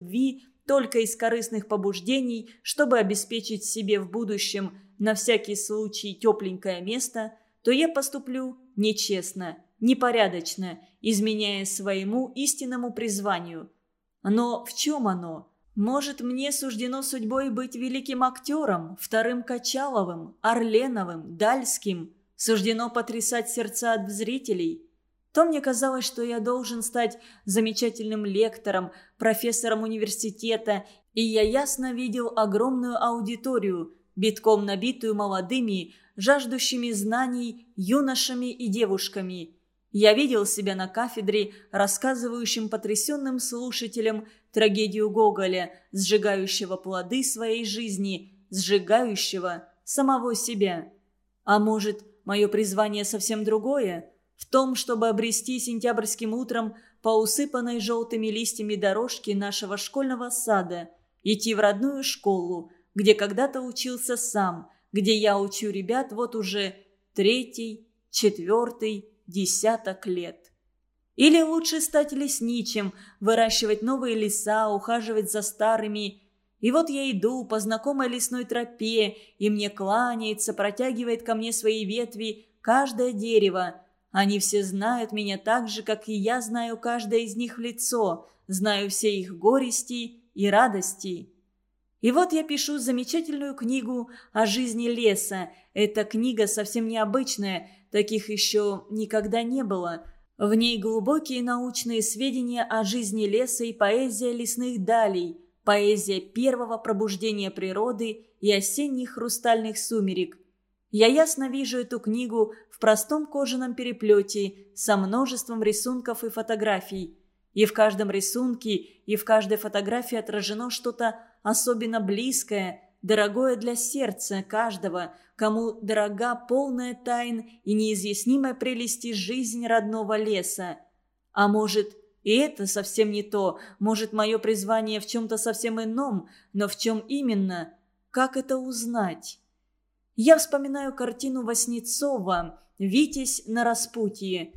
любви только из корыстных побуждений, чтобы обеспечить себе в будущем на всякий случай тепленькое место, то я поступлю нечестно, непорядочно, изменяя своему истинному призванию. Но в чем оно? Может, мне суждено судьбой быть великим актером, вторым Качаловым, Орленовым, Дальским? Суждено потрясать сердца от зрителей? То мне казалось, что я должен стать замечательным лектором, профессором университета, и я ясно видел огромную аудиторию, битком набитую молодыми, жаждущими знаний юношами и девушками. Я видел себя на кафедре, рассказывающим потрясенным слушателям трагедию Гоголя, сжигающего плоды своей жизни, сжигающего самого себя. А может, мое призвание совсем другое? В том, чтобы обрести сентябрьским утром по усыпанной желтыми листьями дорожке нашего школьного сада, идти в родную школу, где когда-то учился сам, где я учу ребят вот уже третий, четвертый, десяток лет. Или лучше стать лесничим, выращивать новые леса, ухаживать за старыми. И вот я иду по знакомой лесной тропе, и мне кланяется, протягивает ко мне свои ветви каждое дерево. Они все знают меня так же, как и я знаю каждое из них в лицо, знаю все их горести и радости. И вот я пишу замечательную книгу о жизни леса. Эта книга совсем необычная, таких еще никогда не было – в ней глубокие научные сведения о жизни леса и поэзия лесных далей, поэзия первого пробуждения природы и осенних хрустальных сумерек. Я ясно вижу эту книгу в простом кожаном переплете со множеством рисунков и фотографий. И в каждом рисунке и в каждой фотографии отражено что-то особенно близкое – дорогое для сердца каждого, кому дорога полная тайн и неизъяснимая прелести жизнь родного леса. А может, и это совсем не то, может, мое призвание в чем-то совсем ином, но в чем именно? Как это узнать? Я вспоминаю картину Васнецова «Витязь на распутье».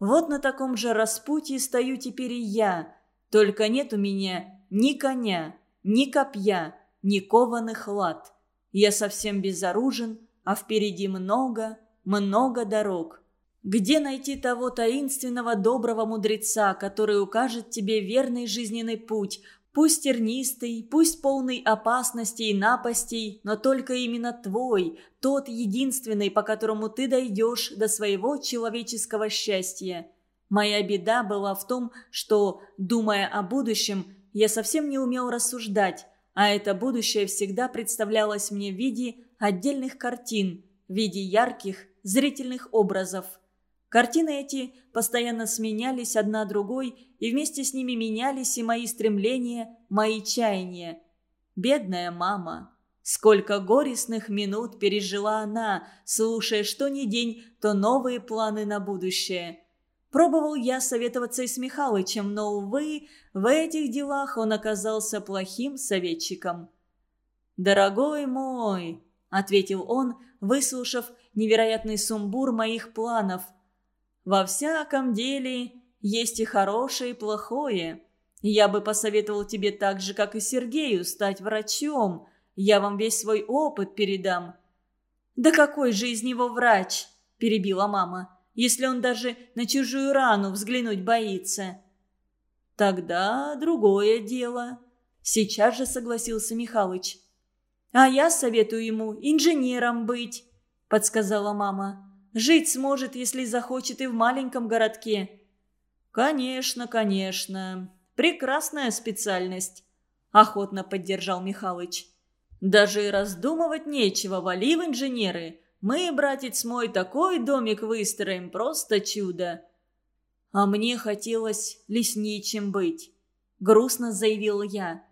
Вот на таком же распутье стою теперь и я, только нет у меня ни коня, ни копья, ни кованых лад. Я совсем безоружен, а впереди много, много дорог. Где найти того таинственного доброго мудреца, который укажет тебе верный жизненный путь, пусть тернистый, пусть полный опасностей и напастей, но только именно твой, тот единственный, по которому ты дойдешь до своего человеческого счастья. Моя беда была в том, что, думая о будущем, я совсем не умел рассуждать, а это будущее всегда представлялось мне в виде отдельных картин, в виде ярких зрительных образов. Картины эти постоянно сменялись одна другой, и вместе с ними менялись и мои стремления, мои чаяния. Бедная мама. Сколько горестных минут пережила она, слушая что ни день, то новые планы на будущее – Пробовал я советоваться и с Михалычем, но, увы, в этих делах он оказался плохим советчиком. «Дорогой мой», — ответил он, выслушав невероятный сумбур моих планов, «во всяком деле есть и хорошее, и плохое. Я бы посоветовал тебе так же, как и Сергею, стать врачом. Я вам весь свой опыт передам». «Да какой же из него врач?» – перебила мама если он даже на чужую рану взглянуть боится. Тогда другое дело. Сейчас же согласился Михалыч. А я советую ему инженером быть, подсказала мама. Жить сможет, если захочет и в маленьком городке. Конечно, конечно. Прекрасная специальность, охотно поддержал Михалыч. Даже и раздумывать нечего, вали в инженеры. Мы, братец мой, такой домик выстроим, просто чудо. А мне хотелось лесничим быть, грустно заявил я.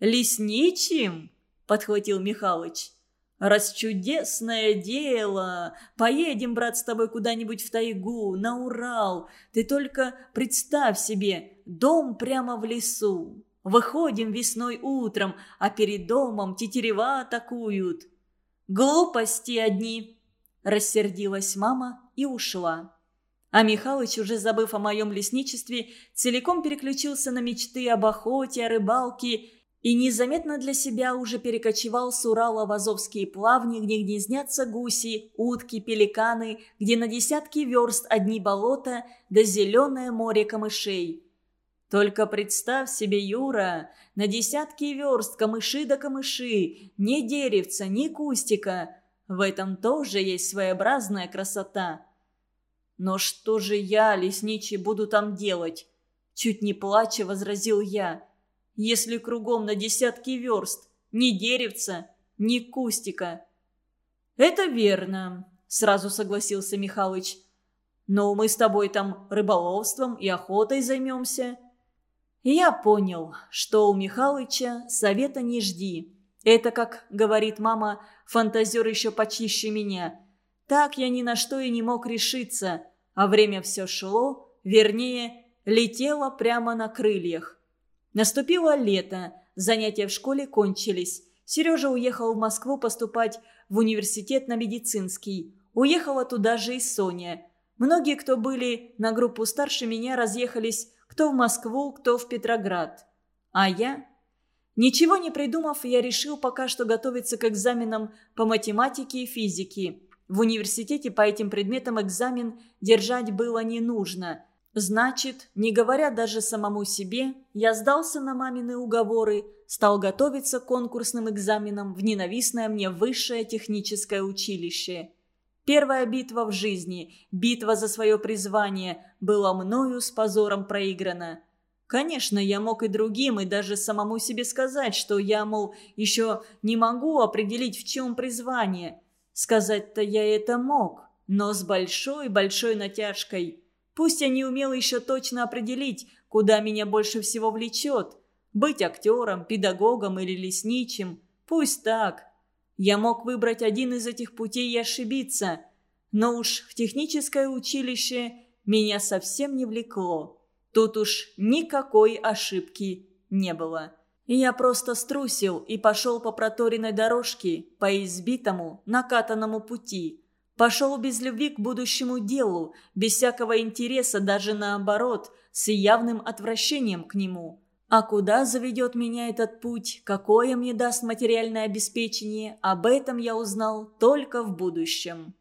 Лесничим? подхватил Михалыч. Раз чудесное дело, поедем, брат, с тобой куда-нибудь в тайгу, на Урал. Ты только представь себе, дом прямо в лесу. Выходим весной утром, а перед домом тетерева атакуют. «Глупости одни!» – рассердилась мама и ушла. А Михалыч, уже забыв о моем лесничестве, целиком переключился на мечты об охоте, о рыбалке и незаметно для себя уже перекочевал с Урала в Азовские плавни, где гнездятся гуси, утки, пеликаны, где на десятки верст одни болота да зеленое море камышей. Только представь себе, Юра, на десятки верст камыши да камыши, ни деревца, ни кустика. В этом тоже есть своеобразная красота. Но что же я, лесничий, буду там делать? Чуть не плача возразил я если кругом на десятки верст ни деревца, ни кустика. «Это верно», — сразу согласился Михалыч. «Но мы с тобой там рыболовством и охотой займемся». Я понял, что у Михалыча совета не жди. Это, как говорит мама, фантазер еще почище меня. Так я ни на что и не мог решиться, а время все шло, вернее, летело прямо на крыльях. Наступило лето, занятия в школе кончились. Сережа уехал в Москву поступать в университет на медицинский. Уехала туда же и Соня. Многие, кто были на группу старше меня, разъехались кто в Москву, кто в Петроград. А я? Ничего не придумав, я решил пока что готовиться к экзаменам по математике и физике. В университете по этим предметам экзамен держать было не нужно – Значит, не говоря даже самому себе, я сдался на мамины уговоры, стал готовиться к конкурсным экзаменам в ненавистное мне высшее техническое училище. Первая битва в жизни, битва за свое призвание, была мною с позором проиграна. Конечно, я мог и другим, и даже самому себе сказать, что я, мол, еще не могу определить, в чем призвание. Сказать-то я это мог, но с большой-большой натяжкой – Пусть я не умел еще точно определить, куда меня больше всего влечет. Быть актером, педагогом или лесничим. Пусть так. Я мог выбрать один из этих путей и ошибиться. Но уж в техническое училище меня совсем не влекло. Тут уж никакой ошибки не было. Я просто струсил и пошел по проторенной дорожке, по избитому, накатанному пути – Пошел без любви к будущему делу, без всякого интереса, даже наоборот, с явным отвращением к нему. А куда заведет меня этот путь, какое мне даст материальное обеспечение, об этом я узнал только в будущем.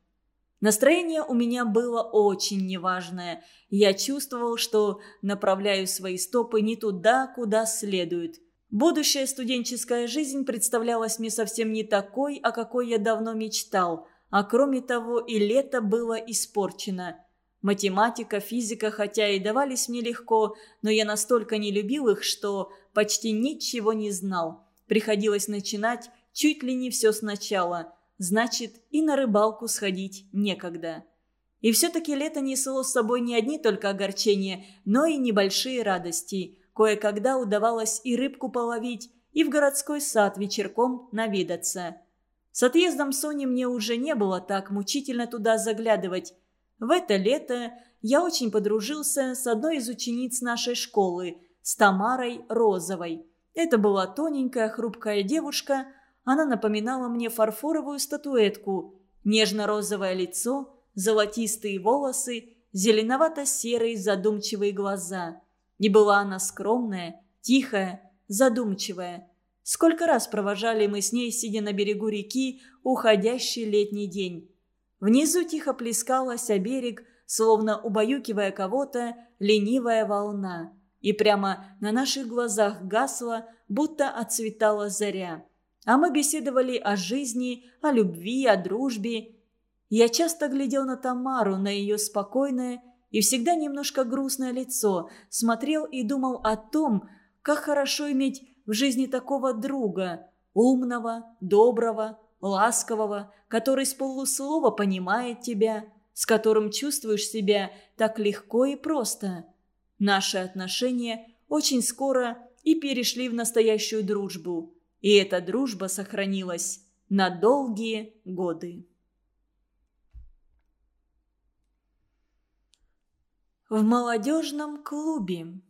Настроение у меня было очень неважное. Я чувствовал, что направляю свои стопы не туда, куда следует. Будущая студенческая жизнь представлялась мне совсем не такой, о какой я давно мечтал – а кроме того и лето было испорчено. Математика, физика, хотя и давались мне легко, но я настолько не любил их, что почти ничего не знал. Приходилось начинать чуть ли не все сначала. Значит, и на рыбалку сходить некогда. И все-таки лето несло с собой не одни только огорчения, но и небольшие радости. Кое-когда удавалось и рыбку половить, и в городской сад вечерком наведаться – с отъездом Сони мне уже не было так мучительно туда заглядывать. В это лето я очень подружился с одной из учениц нашей школы, с Тамарой Розовой. Это была тоненькая, хрупкая девушка. Она напоминала мне фарфоровую статуэтку. Нежно-розовое лицо, золотистые волосы, зеленовато-серые задумчивые глаза. И была она скромная, тихая, задумчивая. Сколько раз провожали мы с ней, сидя на берегу реки, уходящий летний день. Внизу тихо плескалась о берег, словно убаюкивая кого-то, ленивая волна. И прямо на наших глазах гасла, будто отцветала заря. А мы беседовали о жизни, о любви, о дружбе. Я часто глядел на Тамару, на ее спокойное и всегда немножко грустное лицо, смотрел и думал о том, как хорошо иметь в жизни такого друга, умного, доброго, ласкового, который с полуслова понимает тебя, с которым чувствуешь себя так легко и просто. Наши отношения очень скоро и перешли в настоящую дружбу, и эта дружба сохранилась на долгие годы. В молодежном клубе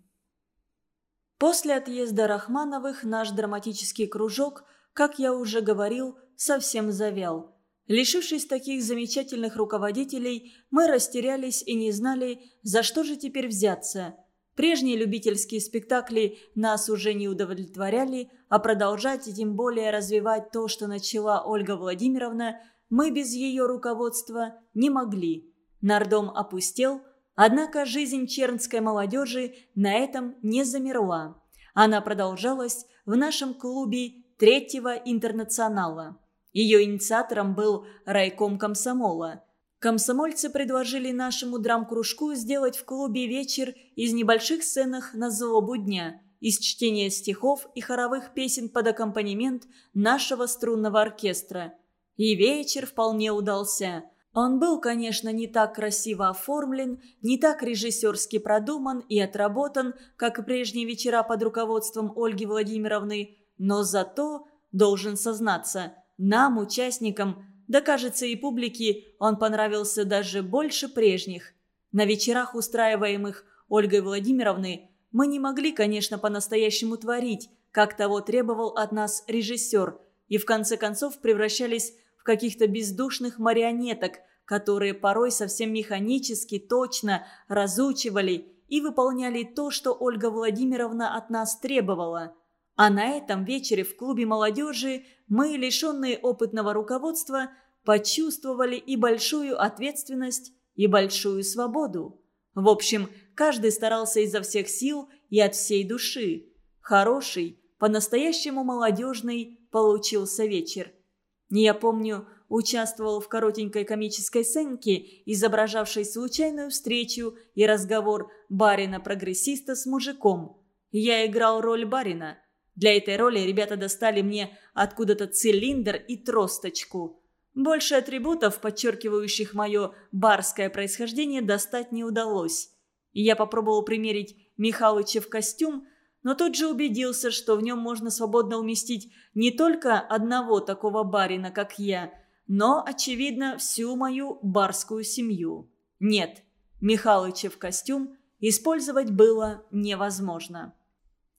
После отъезда Рахмановых наш драматический кружок, как я уже говорил, совсем завял. Лишившись таких замечательных руководителей, мы растерялись и не знали, за что же теперь взяться. Прежние любительские спектакли нас уже не удовлетворяли, а продолжать и тем более развивать то, что начала Ольга Владимировна, мы без ее руководства не могли. Нардом опустел, однако жизнь чернской молодежи на этом не замерла. Она продолжалась в нашем клубе третьего интернационала. Ее инициатором был райком комсомола – Комсомольцы предложили нашему драм-кружку сделать в клубе вечер из небольших сценах на злобу дня, из чтения стихов и хоровых песен под аккомпанемент нашего струнного оркестра. И вечер вполне удался. Он был, конечно, не так красиво оформлен, не так режиссерски продуман и отработан, как прежние вечера под руководством Ольги Владимировны, но зато, должен сознаться, нам, участникам, да, кажется, и публике он понравился даже больше прежних. На вечерах, устраиваемых Ольгой Владимировной, мы не могли, конечно, по-настоящему творить, как того требовал от нас режиссер, и в конце концов превращались в каких-то бездушных марионеток, которые порой совсем механически, точно разучивали и выполняли то, что Ольга Владимировна от нас требовала. А на этом вечере в клубе молодежи мы, лишенные опытного руководства, почувствовали и большую ответственность, и большую свободу. В общем, каждый старался изо всех сил и от всей души. Хороший, по-настоящему молодежный получился вечер. Я помню, участвовал в коротенькой комической сценке, изображавшей случайную встречу и разговор барина-прогрессиста с мужиком. Я играл роль барина – для этой роли ребята достали мне откуда-то цилиндр и тросточку. Больше атрибутов, подчеркивающих мое барское происхождение, достать не удалось. Я попробовал примерить Михалыча в костюм, но тут же убедился, что в нем можно свободно уместить не только одного такого барина, как я, но, очевидно, всю мою барскую семью. Нет, Михалыча в костюм использовать было невозможно.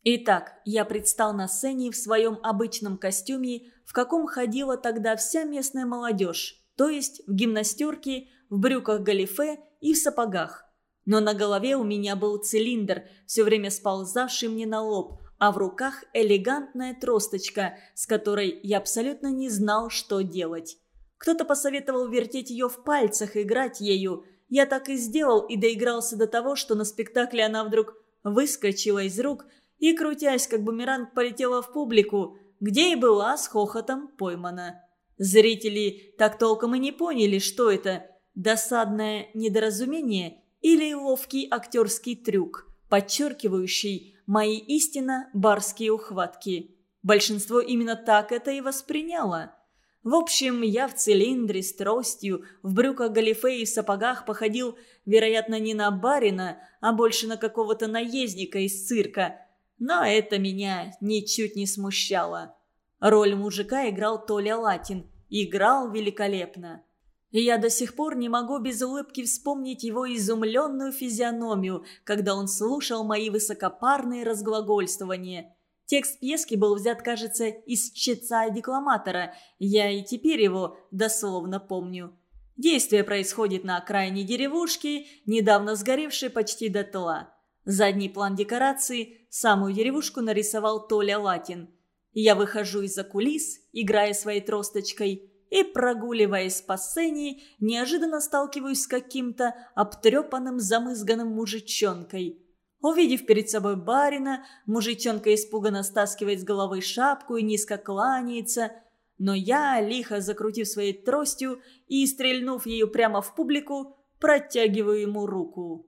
Итак, я предстал на сцене в своем обычном костюме, в каком ходила тогда вся местная молодежь, то есть в гимнастерке, в брюках галифе и в сапогах. Но на голове у меня был цилиндр, все время сползавший мне на лоб, а в руках элегантная тросточка, с которой я абсолютно не знал, что делать. Кто-то посоветовал вертеть ее в пальцах, играть ею. Я так и сделал и доигрался до того, что на спектакле она вдруг выскочила из рук – и, крутясь, как бумеранг, полетела в публику, где и была с хохотом поймана. Зрители так толком и не поняли, что это – досадное недоразумение или ловкий актерский трюк, подчеркивающий мои истинно барские ухватки. Большинство именно так это и восприняло. В общем, я в цилиндре с тростью, в брюках галифе и сапогах походил, вероятно, не на барина, а больше на какого-то наездника из цирка – но это меня ничуть не смущало. Роль мужика играл Толя Латин. Играл великолепно. И я до сих пор не могу без улыбки вспомнить его изумленную физиономию, когда он слушал мои высокопарные разглагольствования. Текст пьески был взят, кажется, из чтеца декламатора. Я и теперь его дословно помню. Действие происходит на окраине деревушки, недавно сгоревшей почти дотла. Задний план декорации самую деревушку нарисовал Толя Латин. Я выхожу из-за кулис, играя своей тросточкой, и, прогуливаясь по сцене, неожиданно сталкиваюсь с каким-то обтрепанным замызганным мужичонкой. Увидев перед собой барина, мужичонка испуганно стаскивает с головы шапку и низко кланяется. Но я, лихо закрутив своей тростью и стрельнув ее прямо в публику, протягиваю ему руку.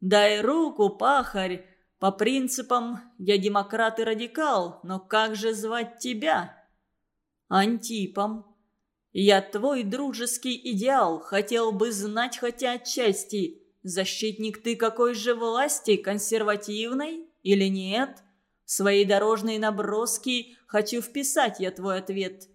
«Дай руку, пахарь! По принципам я демократ и радикал, но как же звать тебя?» «Антипом. Я твой дружеский идеал, хотел бы знать хотя отчасти, защитник ты какой же власти, консервативной или нет?» В свои дорожные наброски хочу вписать я твой ответ.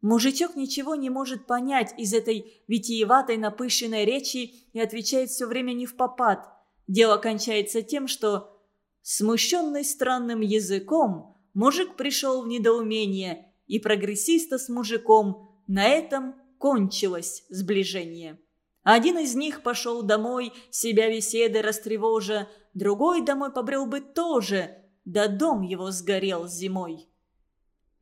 Мужичок ничего не может понять из этой витиеватой напыщенной речи и отвечает все время не в попад. Дело кончается тем, что, смущенный странным языком, мужик пришел в недоумение, и прогрессиста с мужиком на этом кончилось сближение. Один из них пошел домой, себя беседы растревожа, другой домой побрел бы тоже, да дом его сгорел зимой.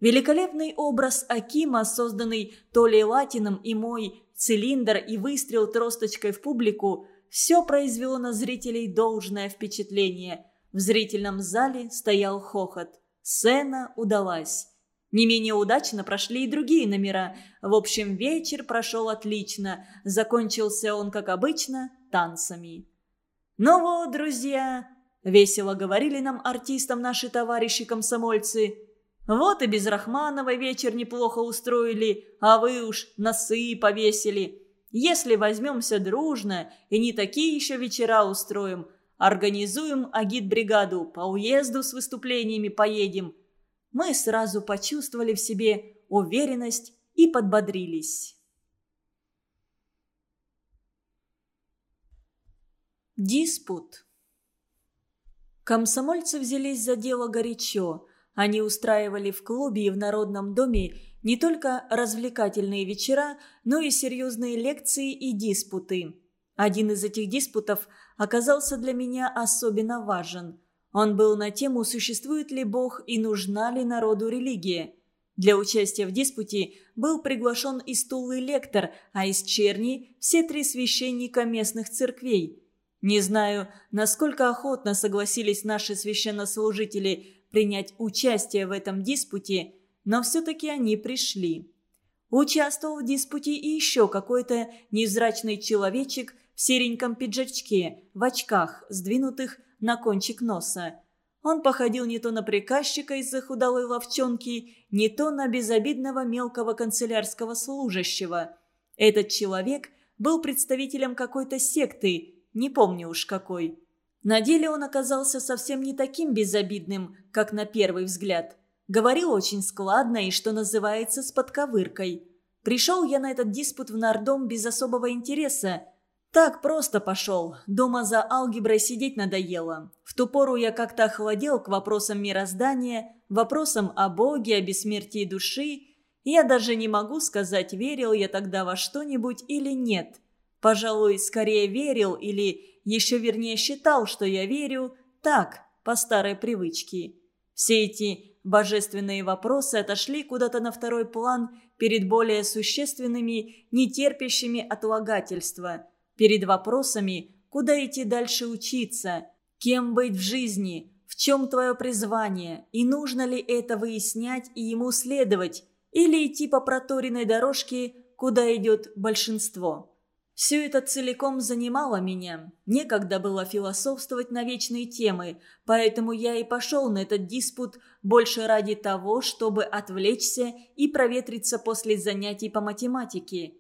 Великолепный образ Акима, созданный Толей Латином и мой цилиндр и выстрел тросточкой в публику, все произвело на зрителей должное впечатление. В зрительном зале стоял хохот. Сцена удалась. Не менее удачно прошли и другие номера. В общем, вечер прошел отлично. Закончился он, как обычно, танцами. «Ну вот, друзья!» – весело говорили нам артистам наши товарищи-комсомольцы. «Вот и без Рахманова вечер неплохо устроили, а вы уж носы повесили. Если возьмемся дружно и не такие еще вечера устроим, организуем агит-бригаду, по уезду с выступлениями поедем – мы сразу почувствовали в себе уверенность и подбодрились. Диспут Комсомольцы взялись за дело горячо. Они устраивали в клубе и в Народном доме не только развлекательные вечера, но и серьезные лекции и диспуты. Один из этих диспутов оказался для меня особенно важен – он был на тему, существует ли Бог и нужна ли народу религия. Для участия в диспуте был приглашен и стулый лектор, а из черни – все три священника местных церквей. Не знаю, насколько охотно согласились наши священнослужители принять участие в этом диспуте, но все-таки они пришли. Участвовал в диспуте и еще какой-то невзрачный человечек в сереньком пиджачке, в очках, сдвинутых на кончик носа. Он походил не то на приказчика из захудалой ловчонки, не то на безобидного мелкого канцелярского служащего. Этот человек был представителем какой-то секты, не помню уж какой. На деле он оказался совсем не таким безобидным, как на первый взгляд. Говорил очень складно и, что называется, с подковыркой. Пришел я на этот диспут в нардом без особого интереса – так просто пошел. Дома за алгеброй сидеть надоело. В ту пору я как-то охладел к вопросам мироздания, вопросам о Боге, о бессмертии души. Я даже не могу сказать, верил я тогда во что-нибудь или нет. Пожалуй, скорее верил или еще вернее считал, что я верю, так, по старой привычке. Все эти божественные вопросы отошли куда-то на второй план перед более существенными, нетерпящими отлагательства – перед вопросами, куда идти дальше учиться, кем быть в жизни, в чем твое призвание, и нужно ли это выяснять и ему следовать, или идти по проторенной дорожке, куда идет большинство. Все это целиком занимало меня. Некогда было философствовать на вечные темы, поэтому я и пошел на этот диспут больше ради того, чтобы отвлечься и проветриться после занятий по математике.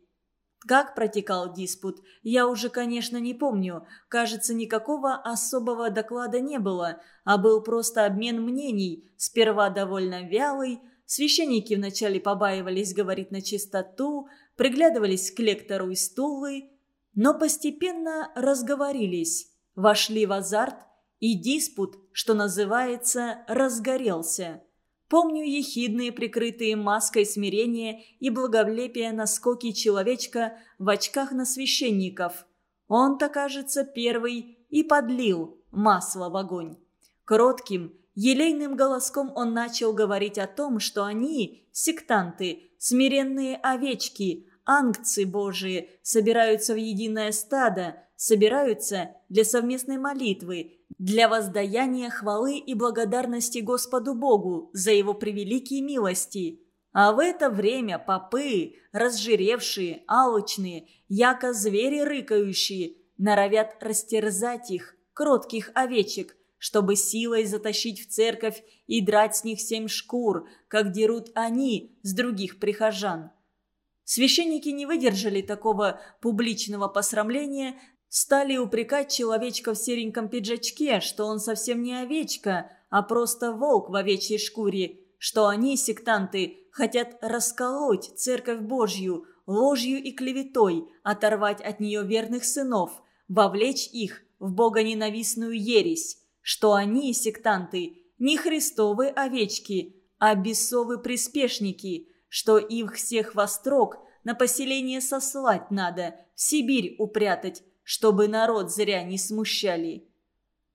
Как протекал диспут, я уже, конечно, не помню. Кажется, никакого особого доклада не было, а был просто обмен мнений, сперва довольно вялый. Священники вначале побаивались говорить на чистоту, приглядывались к лектору и стулы, но постепенно разговорились, вошли в азарт, и диспут, что называется, разгорелся. Помню ехидные, прикрытые маской смирения и благовлепия наскоки человечка в очках на священников. Он-то, кажется, первый и подлил масло в огонь. Кротким, елейным голоском он начал говорить о том, что они, сектанты, смиренные овечки, ангцы божии, собираются в единое стадо, собираются для совместной молитвы, для воздаяния хвалы и благодарности Господу Богу за Его превеликие милости. А в это время попы, разжиревшие, алчные, яко звери рыкающие, норовят растерзать их, кротких овечек, чтобы силой затащить в церковь и драть с них семь шкур, как дерут они с других прихожан. Священники не выдержали такого публичного посрамления, Стали упрекать человечка в сереньком пиджачке, что он совсем не овечка, а просто волк в овечьей шкуре, что они, сектанты, хотят расколоть церковь Божью ложью и клеветой, оторвать от нее верных сынов, вовлечь их в богоненавистную ересь, что они, сектанты, не христовые овечки, а бесовые приспешники, что их всех вострок на поселение сослать надо, в Сибирь упрятать, чтобы народ зря не смущали».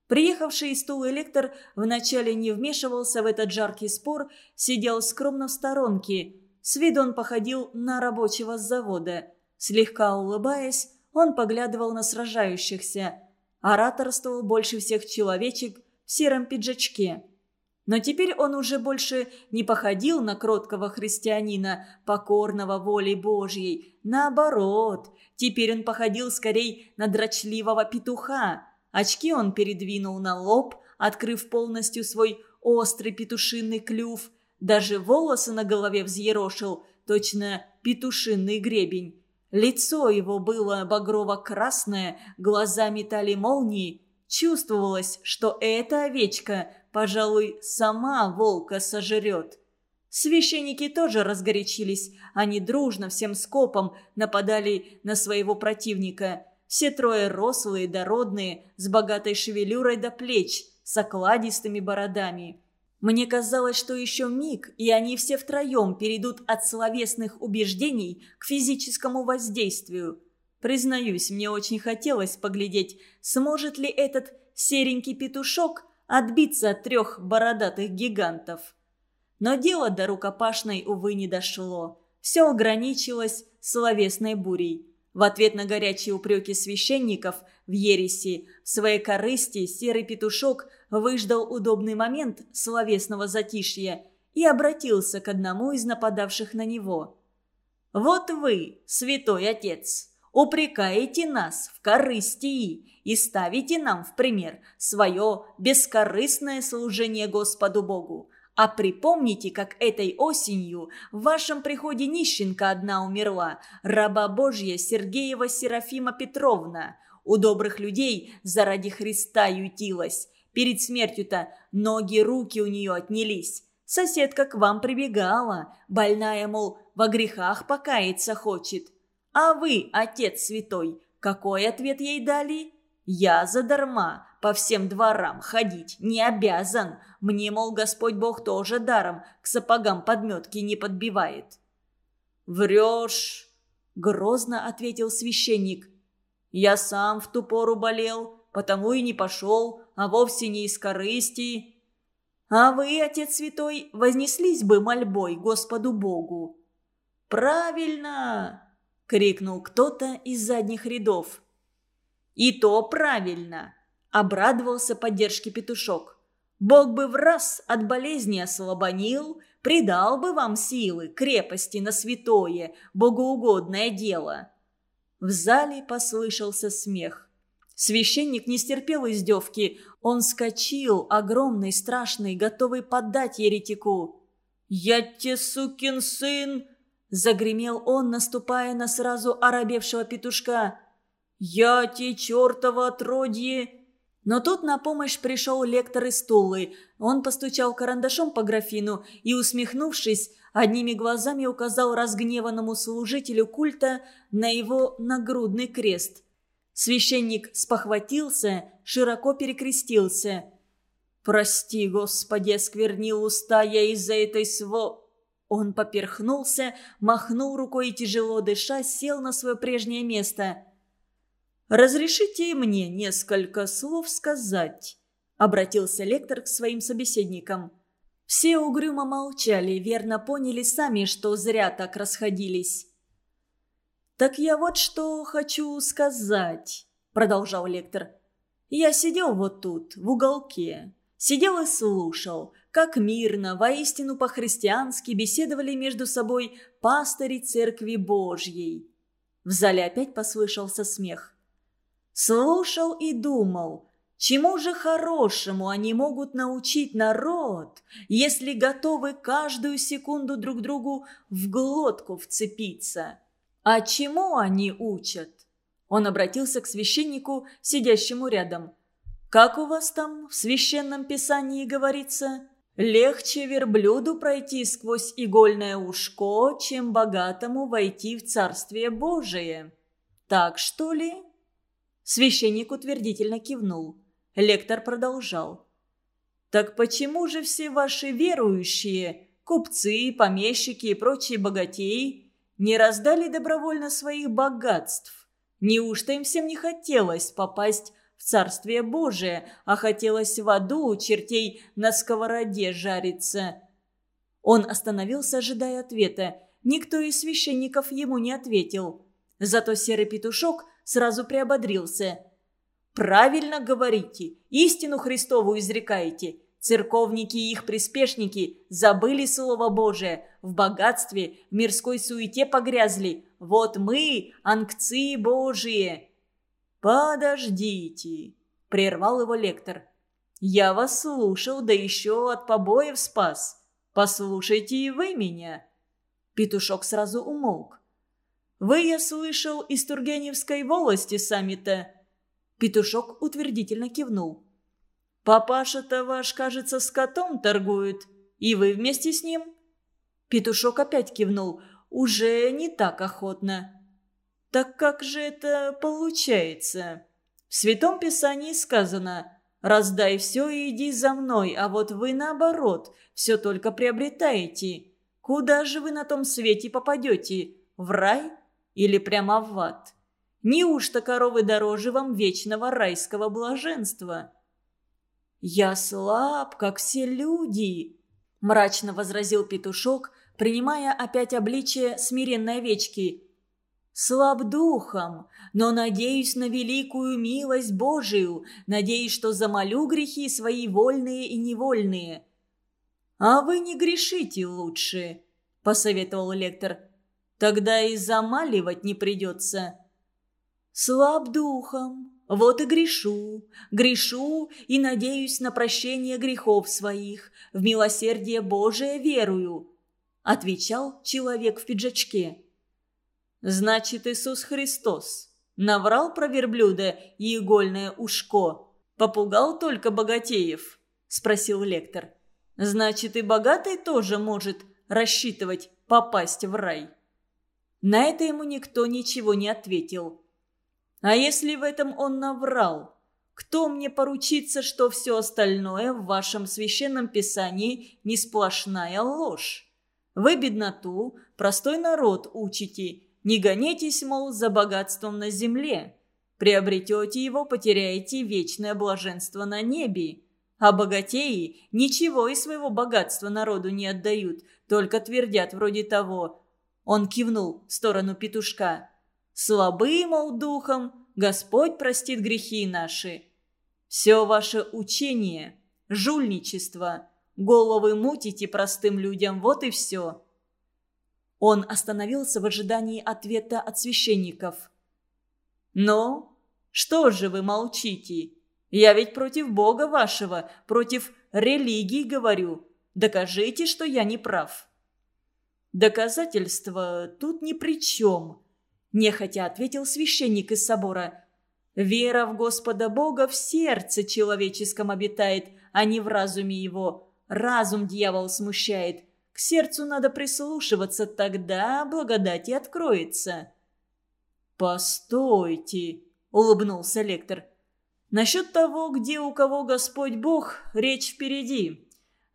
Приехавший из Тулы лектор вначале не вмешивался в этот жаркий спор, сидел скромно в сторонке. С виду он походил на рабочего с завода. Слегка улыбаясь, он поглядывал на сражающихся. Ораторствовал больше всех человечек в сером пиджачке. Но теперь он уже больше не походил на кроткого христианина, покорного воле Божьей. Наоборот, теперь он походил скорее на дрочливого петуха. Очки он передвинул на лоб, открыв полностью свой острый петушиный клюв. Даже волосы на голове взъерошил, точно петушиный гребень. Лицо его было багрово-красное, глаза метали молнии. Чувствовалось, что эта овечка, пожалуй, сама волка сожрет. Священники тоже разгорячились. Они дружно, всем скопом нападали на своего противника. Все трое рослые, дородные, с богатой шевелюрой до плеч, с окладистыми бородами. Мне казалось, что еще миг, и они все втроем перейдут от словесных убеждений к физическому воздействию. Признаюсь, мне очень хотелось поглядеть, сможет ли этот серенький петушок отбиться от трех бородатых гигантов. Но дело до рукопашной, увы, не дошло. Все ограничилось словесной бурей. В ответ на горячие упреки священников в ереси, в своей корысти серый петушок выждал удобный момент словесного затишья и обратился к одному из нападавших на него. «Вот вы, святой отец, упрекаете нас в корыстии и ставите нам в пример свое бескорыстное служение Господу Богу. А припомните, как этой осенью в вашем приходе нищенка одна умерла, раба Божья Сергеева Серафима Петровна. У добрых людей заради Христа ютилась. Перед смертью-то ноги, руки у нее отнялись. Соседка к вам прибегала, больная, мол, во грехах покаяться хочет. А вы, отец святой, какой ответ ей дали? Я задарма по всем дворам ходить не обязан. Мне, мол, Господь Бог тоже даром к сапогам подметки не подбивает». «Врешь!» — грозно ответил священник. «Я сам в ту пору болел, потому и не пошел, а вовсе не из корысти». «А вы, Отец Святой, вознеслись бы мольбой Господу Богу?» «Правильно!» — крикнул кто-то из задних рядов. «И то правильно!» Обрадовался поддержке петушок. «Бог бы в раз от болезни ослабонил, придал бы вам силы, крепости на святое, богоугодное дело». В зале послышался смех. Священник не стерпел издевки. Он скочил, огромный, страшный, готовый поддать еретику. «Я те сукин сын!» Загремел он, наступая на сразу оробевшего петушка. «Я те чертово отродье!» Но тут на помощь пришел лектор из Тулы. Он постучал карандашом по графину и, усмехнувшись, одними глазами указал разгневанному служителю культа на его нагрудный крест. Священник спохватился, широко перекрестился. «Прости, Господи, осквернил уста я из-за этой сво...» Он поперхнулся, махнул рукой и, тяжело дыша, сел на свое прежнее место – «Разрешите мне несколько слов сказать?» – обратился лектор к своим собеседникам. Все угрюмо молчали, верно поняли сами, что зря так расходились. «Так я вот что хочу сказать», – продолжал лектор. «Я сидел вот тут, в уголке, сидел и слушал, как мирно, воистину по-христиански беседовали между собой пастыри Церкви Божьей». В зале опять послышался смех. Слушал и думал, чему же хорошему они могут научить народ, если готовы каждую секунду друг другу в глотку вцепиться. А чему они учат? Он обратился к священнику, сидящему рядом. «Как у вас там в священном писании говорится?» Легче верблюду пройти сквозь игольное ушко, чем богатому войти в Царствие Божие. Так что ли? Священник утвердительно кивнул. Лектор продолжал. «Так почему же все ваши верующие, купцы, помещики и прочие богатеи, не раздали добровольно своих богатств? Неужто им всем не хотелось попасть в Царствие Божие, а хотелось в аду у чертей на сковороде жариться? Он остановился, ожидая ответа. Никто из священников ему не ответил. Зато серый петушок сразу приободрился. «Правильно говорите, истину Христову изрекаете. Церковники и их приспешники забыли Слово Божие, в богатстве, в мирской суете погрязли. Вот мы, анкции Божие!» «Подождите!» – прервал его лектор. «Я вас слушал, да еще от побоев спас. Послушайте и вы меня!» Петушок сразу умолк. «Вы, я слышал, из Тургеневской волости сами-то?» Петушок утвердительно кивнул. «Папаша-то ваш, кажется, с котом торгует. И вы вместе с ним?» Петушок опять кивнул, уже не так охотно. «Так как же это получается?» В Святом Писании сказано «Раздай все и иди за мной, а вот вы наоборот, все только приобретаете. Куда же вы на том свете попадете? В рай или прямо в ад? Неужто коровы дороже вам вечного райского блаженства?» «Я слаб, как все люди», – мрачно возразил петушок, принимая опять обличие смиренной овечки. «Слаб духом, но надеюсь на великую милость Божию, надеюсь, что замолю грехи свои вольные и невольные». «А вы не грешите лучше», – посоветовал лектор. «Тогда и замаливать не придется». «Слаб духом, вот и грешу, грешу и надеюсь на прощение грехов своих, в милосердие Божие верую», – отвечал человек в пиджачке. «Значит, Иисус Христос наврал про верблюда и игольное ушко, попугал только богатеев?» – спросил лектор. «Значит, и богатый тоже может рассчитывать попасть в рай?» На это ему никто ничего не ответил – а если в этом он наврал? Кто мне поручится, что все остальное в вашем священном писании не сплошная ложь? Вы бедноту, простой народ учите. Не гонитесь, мол, за богатством на земле. Приобретете его, потеряете вечное блаженство на небе. А богатеи ничего из своего богатства народу не отдают, только твердят вроде того. Он кивнул в сторону петушка. Слабы, мол, духом, Господь простит грехи наши. Все ваше учение – жульничество. Головы мутите простым людям, вот и все. Он остановился в ожидании ответа от священников. «Но что же вы молчите? Я ведь против Бога вашего, против религии говорю. Докажите, что я не прав». «Доказательства тут ни при чем», Нехотя ответил священник из собора. «Вера в Господа Бога в сердце человеческом обитает, а не в разуме его. Разум дьявол смущает. К сердцу надо прислушиваться, тогда благодать и откроется». «Постойте», — улыбнулся лектор. «Насчет того, где у кого Господь Бог, речь впереди.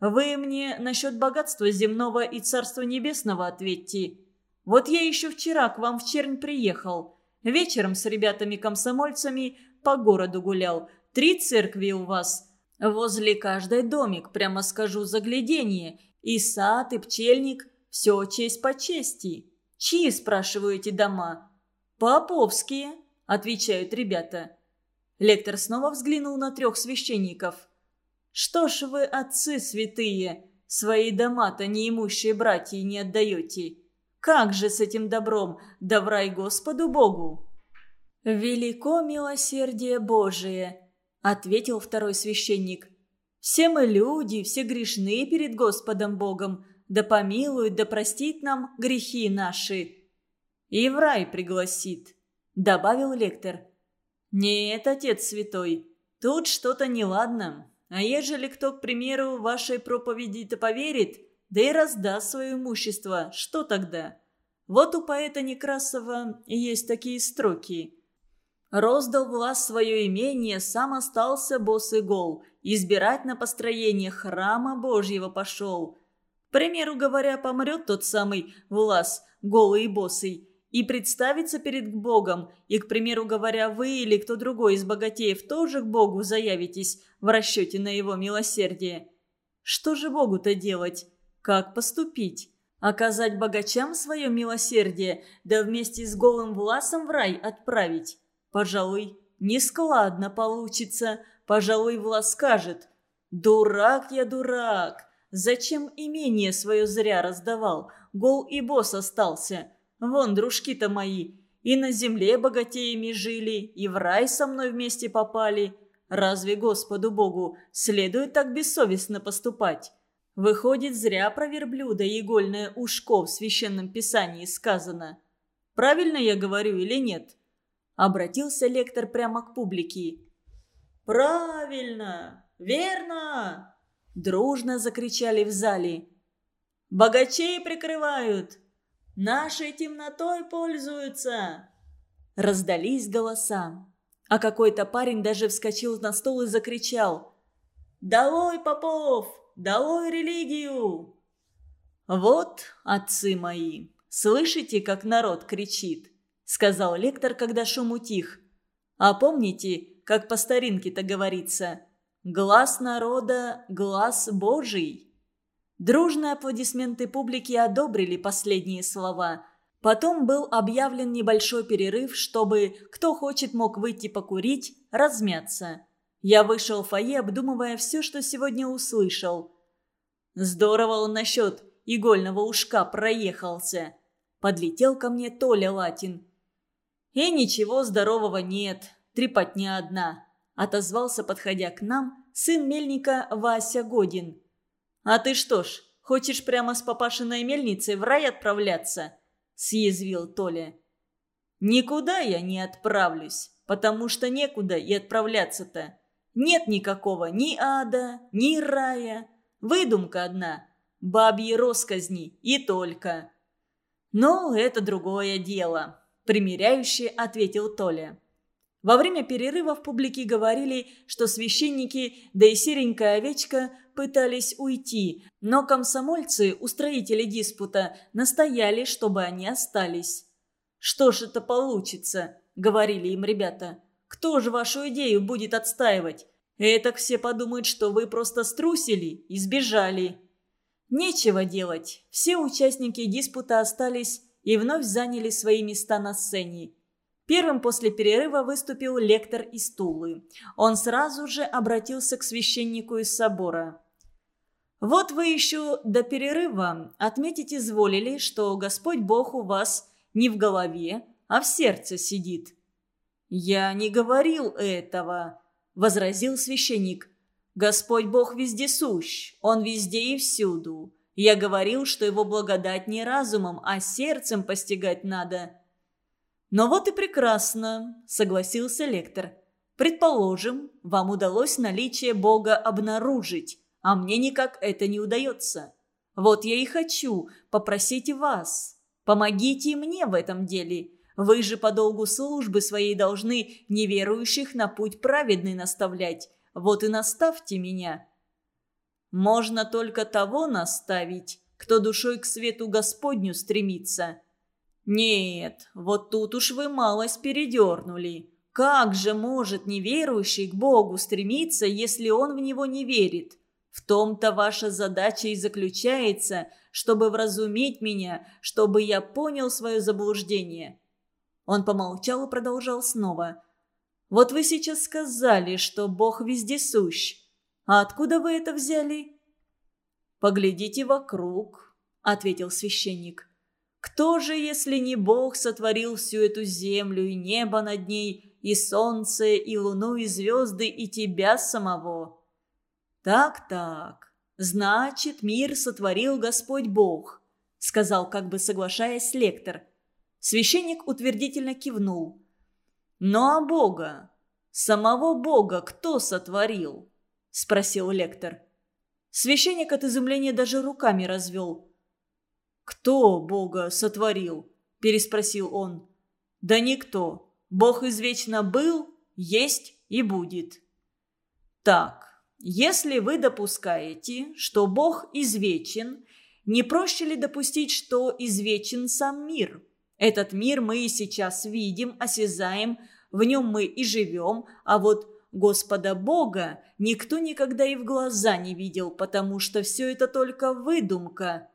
Вы мне насчет богатства земного и Царства Небесного ответьте. Вот я еще вчера к вам в Чернь приехал. Вечером с ребятами-комсомольцами по городу гулял. Три церкви у вас. Возле каждой домик, прямо скажу, загляденье. И сад, и пчельник. Все честь по чести. Чьи, спрашиваю, эти дома? Поповские, отвечают ребята. Лектор снова взглянул на трех священников. «Что ж вы, отцы святые, свои дома-то неимущие братья не отдаете? Как же с этим добром? Да в рай Господу Богу!» «Велико милосердие Божие!» — ответил второй священник. «Все мы люди, все грешны перед Господом Богом, да помилует, да простит нам грехи наши». «И в рай пригласит», — добавил лектор. «Нет, Отец Святой, тут что-то неладно. А ежели кто, к примеру, вашей проповеди-то поверит, да и раздаст свое имущество, что тогда? Вот у поэта Некрасова есть такие строки. «Роздал власть свое имение, сам остался босс и гол, избирать на построение храма Божьего пошел. К примеру говоря, помрет тот самый Влас, голый и босый, и представится перед Богом, и, к примеру говоря, вы или кто другой из богатеев тоже к Богу заявитесь в расчете на его милосердие. Что же Богу-то делать? Как поступить? Оказать богачам свое милосердие, да вместе с голым Власом в рай отправить? Пожалуй, нескладно получится. Пожалуй, Влас скажет «Дурак я, дурак! Зачем имение свое зря раздавал? Гол и босс остался. Вон, дружки-то мои, и на земле богатеями жили, и в рай со мной вместе попали. Разве Господу Богу следует так бессовестно поступать? Выходит, зря про верблюда и игольное ушко в священном писании сказано. Правильно я говорю или нет?» Обратился лектор прямо к публике. «Правильно! Верно!» Дружно закричали в зале. «Богачей прикрывают! Нашей темнотой пользуются!» Раздались голоса. А какой-то парень даже вскочил на стол и закричал. «Долой попов! Долой религию!» «Вот, отцы мои, слышите, как народ кричит?» Сказал лектор, когда шум утих. «А помните, как по старинке-то говорится, глаз народа – глаз Божий?» Дружные аплодисменты публики одобрили последние слова. Потом был объявлен небольшой перерыв, чтобы, кто хочет, мог выйти покурить, размяться. Я вышел в фойе, обдумывая все, что сегодня услышал. Здорово он насчет игольного ушка проехался. Подлетел ко мне Толя Латин. «И ничего здорового нет, трепотня одна», — отозвался, подходя к нам, сын мельника Вася Годин. «А ты что ж, хочешь прямо с папашиной мельницей в рай отправляться?» – съязвил Толя. «Никуда я не отправлюсь, потому что некуда и отправляться-то. Нет никакого ни ада, ни рая. Выдумка одна. Бабьи росказни и только». «Ну, это другое дело», – примиряюще ответил Толя. Во время перерыва в публике говорили, что священники, да и серенькая овечка пытались уйти, но комсомольцы, устроители диспута, настояли, чтобы они остались. «Что ж это получится?» – говорили им ребята. «Кто же вашу идею будет отстаивать? Этак все подумают, что вы просто струсили и сбежали». Нечего делать. Все участники диспута остались и вновь заняли свои места на сцене. Первым после перерыва выступил лектор из Тулы. Он сразу же обратился к священнику из собора. «Вот вы еще до перерыва отметить изволили, что Господь Бог у вас не в голове, а в сердце сидит». «Я не говорил этого», — возразил священник. «Господь Бог вездесущ, Он везде и всюду. Я говорил, что Его благодать не разумом, а сердцем постигать надо». «Но вот и прекрасно», — согласился лектор. «Предположим, вам удалось наличие Бога обнаружить, а мне никак это не удается. Вот я и хочу попросить вас. Помогите мне в этом деле. Вы же по долгу службы своей должны неверующих на путь праведный наставлять. Вот и наставьте меня». «Можно только того наставить, кто душой к свету Господню стремится», «Нет, вот тут уж вы малость передернули. Как же может неверующий к Богу стремиться, если он в него не верит? В том-то ваша задача и заключается, чтобы вразумить меня, чтобы я понял свое заблуждение». Он помолчал и продолжал снова. «Вот вы сейчас сказали, что Бог вездесущ. А откуда вы это взяли?» «Поглядите вокруг», — ответил священник. Кто же, если не Бог, сотворил всю эту землю и небо над ней, и солнце, и луну, и звезды, и тебя самого? Так-так, значит, мир сотворил Господь Бог, сказал, как бы соглашаясь лектор. Священник утвердительно кивнул. «Ну а Бога? Самого Бога кто сотворил?» – спросил лектор. Священник от изумления даже руками развел. «Кто Бога сотворил?» – переспросил он. «Да никто. Бог извечно был, есть и будет». «Так, если вы допускаете, что Бог извечен, не проще ли допустить, что извечен сам мир? Этот мир мы и сейчас видим, осязаем, в нем мы и живем, а вот Господа Бога никто никогда и в глаза не видел, потому что все это только выдумка.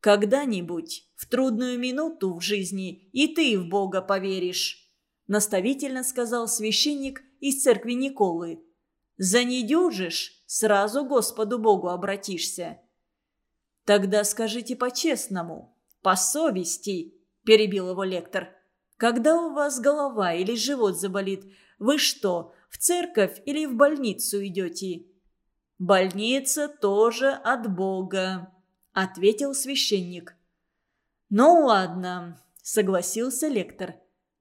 Когда-нибудь, в трудную минуту в жизни, и ты в Бога поверишь, наставительно сказал священник из церкви Николы. Занедюжишь, сразу Господу Богу обратишься. Тогда скажите по-честному, по совести, перебил его лектор. Когда у вас голова или живот заболит, вы что, в церковь или в больницу идете?» «Больница тоже от Бога», — ответил священник. «Ну ладно», — согласился лектор.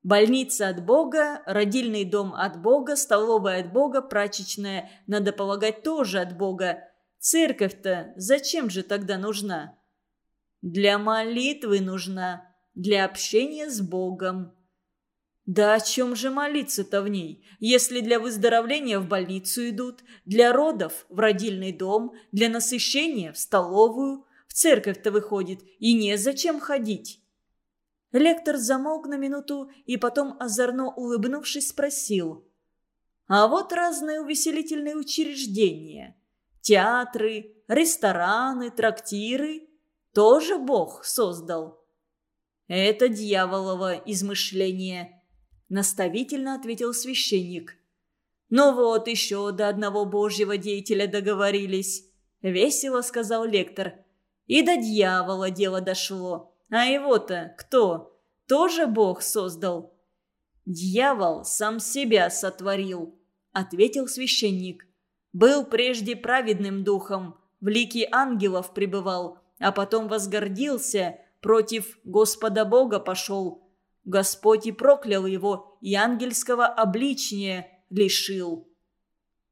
«Больница от Бога, родильный дом от Бога, столовая от Бога, прачечная, надо полагать, тоже от Бога. Церковь-то зачем же тогда нужна?» «Для молитвы нужна, для общения с Богом», да о чем же молиться-то в ней, если для выздоровления в больницу идут, для родов в родильный дом, для насыщения в столовую, в церковь-то выходит, и незачем ходить. Лектор замолк на минуту и потом, озорно улыбнувшись, спросил. «А вот разные увеселительные учреждения. Театры, рестораны, трактиры. Тоже Бог создал». «Это дьяволово измышление», наставительно ответил священник. «Ну вот, еще до одного божьего деятеля договорились», — весело сказал лектор. «И до дьявола дело дошло. А его-то кто? Тоже Бог создал?» «Дьявол сам себя сотворил», — ответил священник. «Был прежде праведным духом, в лике ангелов пребывал, а потом возгордился, против Господа Бога пошел, Господь и проклял его, и ангельского обличния лишил».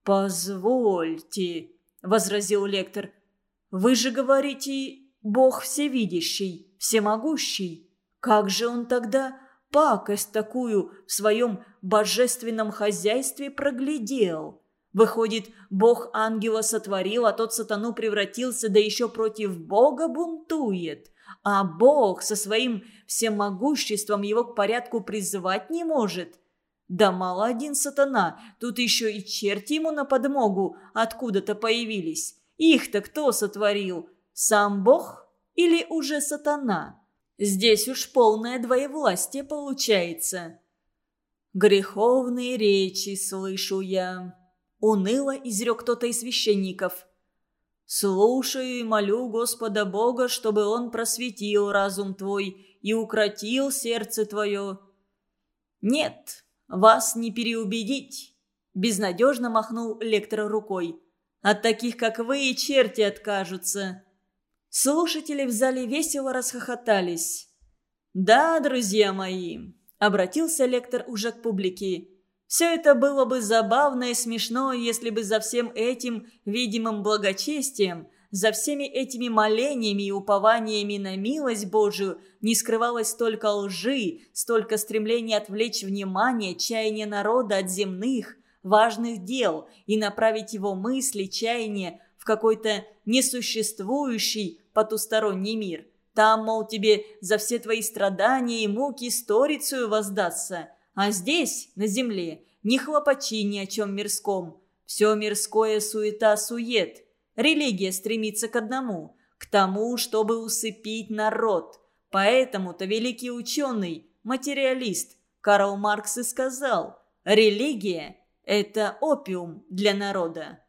«Позвольте», — возразил лектор, — «вы же говорите, Бог всевидящий, всемогущий. Как же он тогда пакость такую в своем божественном хозяйстве проглядел?» Выходит, Бог ангела сотворил, а тот сатану превратился, да еще против Бога бунтует. А Бог со своим всемогуществом его к порядку призывать не может. Да мало один сатана, тут еще и черти ему на подмогу откуда-то появились. Их-то кто сотворил? Сам Бог или уже сатана? Здесь уж полное двоевластие получается. «Греховные речи слышу я», — уныло изрек кто-то из священников. Слушаю и молю Господа Бога, чтобы Он просветил разум твой и укротил сердце твое. Нет, вас не переубедить, безнадежно махнул лектор рукой. От таких, как вы, и черти откажутся. Слушатели в зале весело расхохотались. «Да, друзья мои», — обратился лектор уже к публике, все это было бы забавно и смешно, если бы за всем этим видимым благочестием, за всеми этими молениями и упованиями на милость Божию не скрывалось столько лжи, столько стремления отвлечь внимание, чаяния народа от земных, важных дел и направить его мысли, чаяния в какой-то несуществующий потусторонний мир. Там, мол, тебе за все твои страдания и муки сторицию воздаться – а здесь, на земле, не хлопачи ни о чем мирском. Все мирское суета-сует. Религия стремится к одному – к тому, чтобы усыпить народ. Поэтому-то великий ученый, материалист Карл Маркс и сказал – религия – это опиум для народа.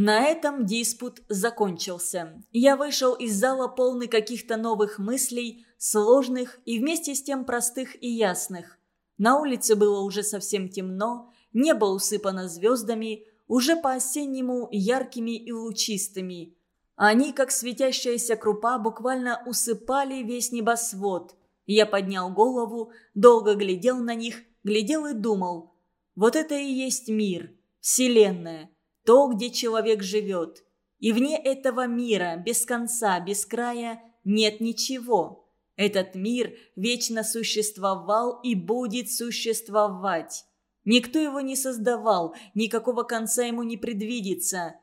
На этом диспут закончился. Я вышел из зала полный каких-то новых мыслей, сложных и вместе с тем простых и ясных. На улице было уже совсем темно, небо усыпано звездами, уже по-осеннему яркими и лучистыми. Они, как светящаяся крупа, буквально усыпали весь небосвод. Я поднял голову, долго глядел на них, глядел и думал. Вот это и есть мир, вселенная, то, где человек живет. И вне этого мира, без конца, без края, нет ничего. Этот мир вечно существовал и будет существовать. Никто его не создавал, никакого конца ему не предвидится.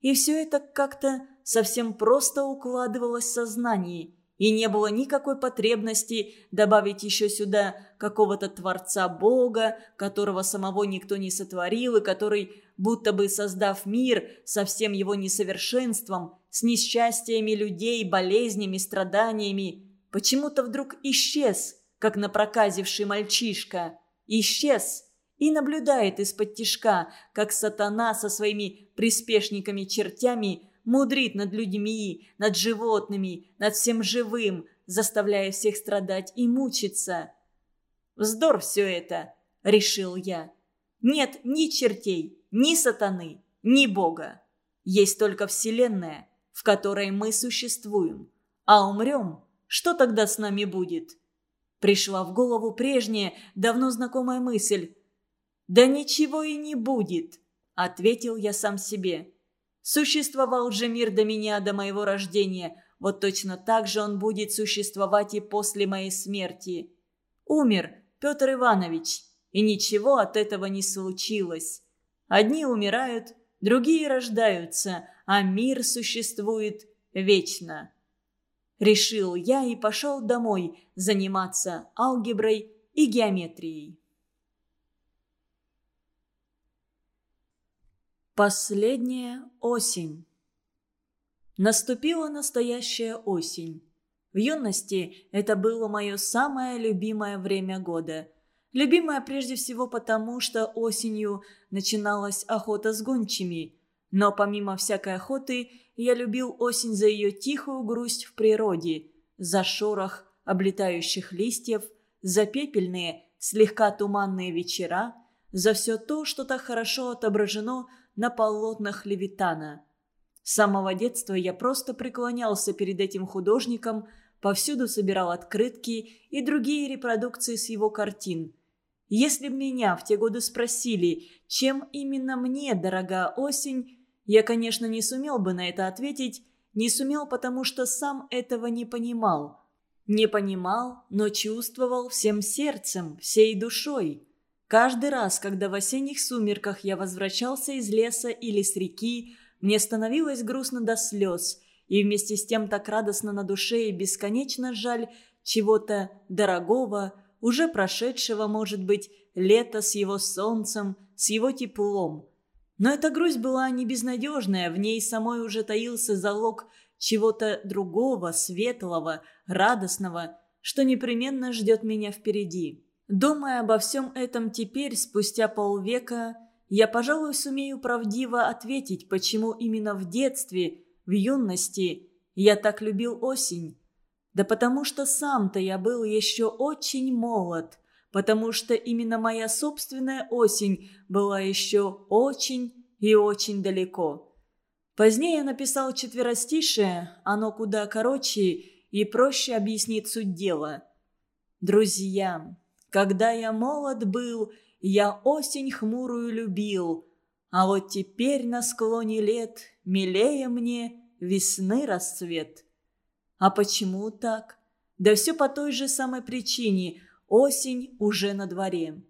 И все это как-то совсем просто укладывалось в сознании, и не было никакой потребности добавить еще сюда какого-то Творца Бога, которого самого никто не сотворил, и который, будто бы создав мир со всем его несовершенством, с несчастьями людей, болезнями, страданиями, почему-то вдруг исчез, как напроказивший мальчишка. Исчез и наблюдает из-под тишка, как сатана со своими приспешниками-чертями мудрит над людьми, над животными, над всем живым, заставляя всех страдать и мучиться. «Вздор все это!» — решил я. «Нет ни чертей, ни сатаны, ни Бога. Есть только Вселенная, в которой мы существуем. А умрем, что тогда с нами будет?» Пришла в голову прежняя, давно знакомая мысль. «Да ничего и не будет», — ответил я сам себе. Существовал же мир до меня, до моего рождения. Вот точно так же он будет существовать и после моей смерти. Умер Петр Иванович, и ничего от этого не случилось. Одни умирают, другие рождаются, а мир существует вечно. Решил я и пошел домой заниматься алгеброй и геометрией. Последняя осень. Наступила настоящая осень. В юности это было мое самое любимое время года. Любимое прежде всего потому, что осенью начиналась охота с гончими. Но помимо всякой охоты, я любил осень за ее тихую грусть в природе, за шорох облетающих листьев, за пепельные, слегка туманные вечера, за все то, что так хорошо отображено на полотнах Левитана. С самого детства я просто преклонялся перед этим художником, повсюду собирал открытки и другие репродукции с его картин. Если б меня в те годы спросили, чем именно мне дорога осень, я, конечно, не сумел бы на это ответить, не сумел, потому что сам этого не понимал. Не понимал, но чувствовал всем сердцем, всей душой. Каждый раз, когда в осенних сумерках я возвращался из леса или с реки, мне становилось грустно до слез, и вместе с тем так радостно на душе и бесконечно жаль чего-то дорогого, уже прошедшего, может быть, лето с его солнцем, с его теплом. Но эта грусть была не безнадежная, в ней самой уже таился залог чего-то другого, светлого, радостного, что непременно ждет меня впереди. Думая обо всем этом теперь, спустя полвека, я, пожалуй, сумею правдиво ответить, почему именно в детстве, в юности, я так любил осень. Да потому что сам-то я был еще очень молод, потому что именно моя собственная осень была еще очень и очень далеко. Позднее я написал четверостишее, оно куда короче и проще объяснит суть дела. Друзья, когда я молод был, я осень хмурую любил, А вот теперь на склоне лет милее мне весны расцвет. А почему так? Да все по той же самой причине. Осень уже на дворе.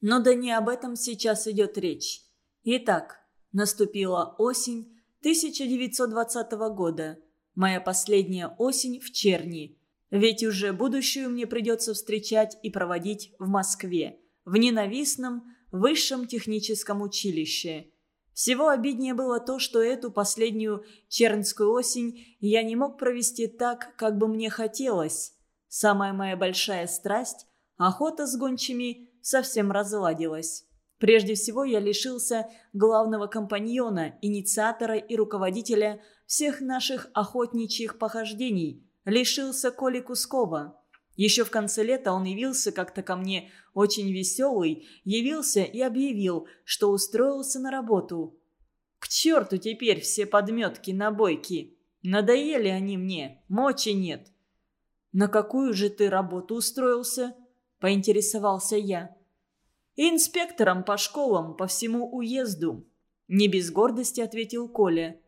Но да не об этом сейчас идет речь. Итак, наступила осень 1920 года. Моя последняя осень в Черни – ведь уже будущую мне придется встречать и проводить в Москве, в ненавистном высшем техническом училище. Всего обиднее было то, что эту последнюю чернскую осень я не мог провести так, как бы мне хотелось. Самая моя большая страсть – охота с гончими – совсем разладилась. Прежде всего я лишился главного компаньона, инициатора и руководителя всех наших охотничьих похождений – лишился Коли Кускова. Еще в конце лета он явился как-то ко мне очень веселый, явился и объявил, что устроился на работу. К черту теперь все подметки на бойки. Надоели они мне, мочи нет. «На какую же ты работу устроился?» – поинтересовался я. «Инспектором по школам по всему уезду», – не без гордости ответил Коля.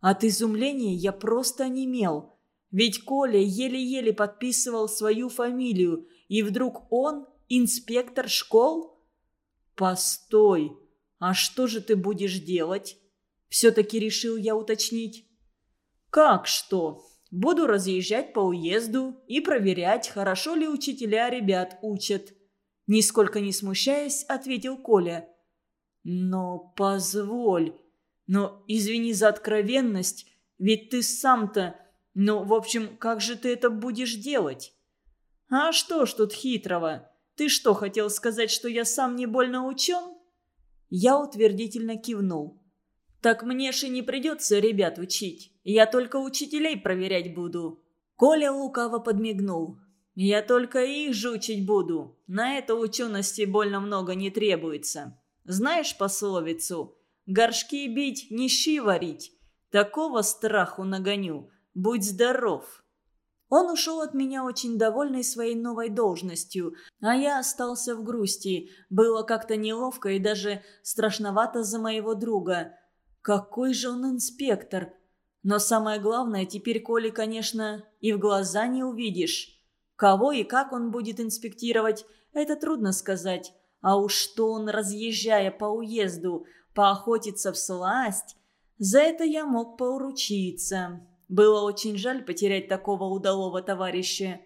От изумления я просто онемел – ведь Коля еле-еле подписывал свою фамилию, и вдруг он инспектор школ? Постой, а что же ты будешь делать? Все-таки решил я уточнить. «Как что? Буду разъезжать по уезду и проверять, хорошо ли учителя ребят учат». Нисколько не смущаясь, ответил Коля. «Но позволь. Но извини за откровенность, ведь ты сам-то... Ну, в общем, как же ты это будешь делать?» «А что ж тут хитрого? Ты что, хотел сказать, что я сам не больно учен?» Я утвердительно кивнул. «Так мне же не придется ребят учить. Я только учителей проверять буду». Коля лукаво подмигнул. «Я только их же учить буду. На это учености больно много не требуется. Знаешь пословицу? Горшки бить, не щи варить. Такого страху нагоню. Будь здоров». Он ушел от меня очень довольный своей новой должностью, а я остался в грусти. Было как-то неловко и даже страшновато за моего друга. Какой же он инспектор! Но самое главное, теперь Коли, конечно, и в глаза не увидишь. Кого и как он будет инспектировать, это трудно сказать. А уж что он, разъезжая по уезду, поохотится в сласть, за это я мог поуручиться. Было очень жаль потерять такого удалого товарища.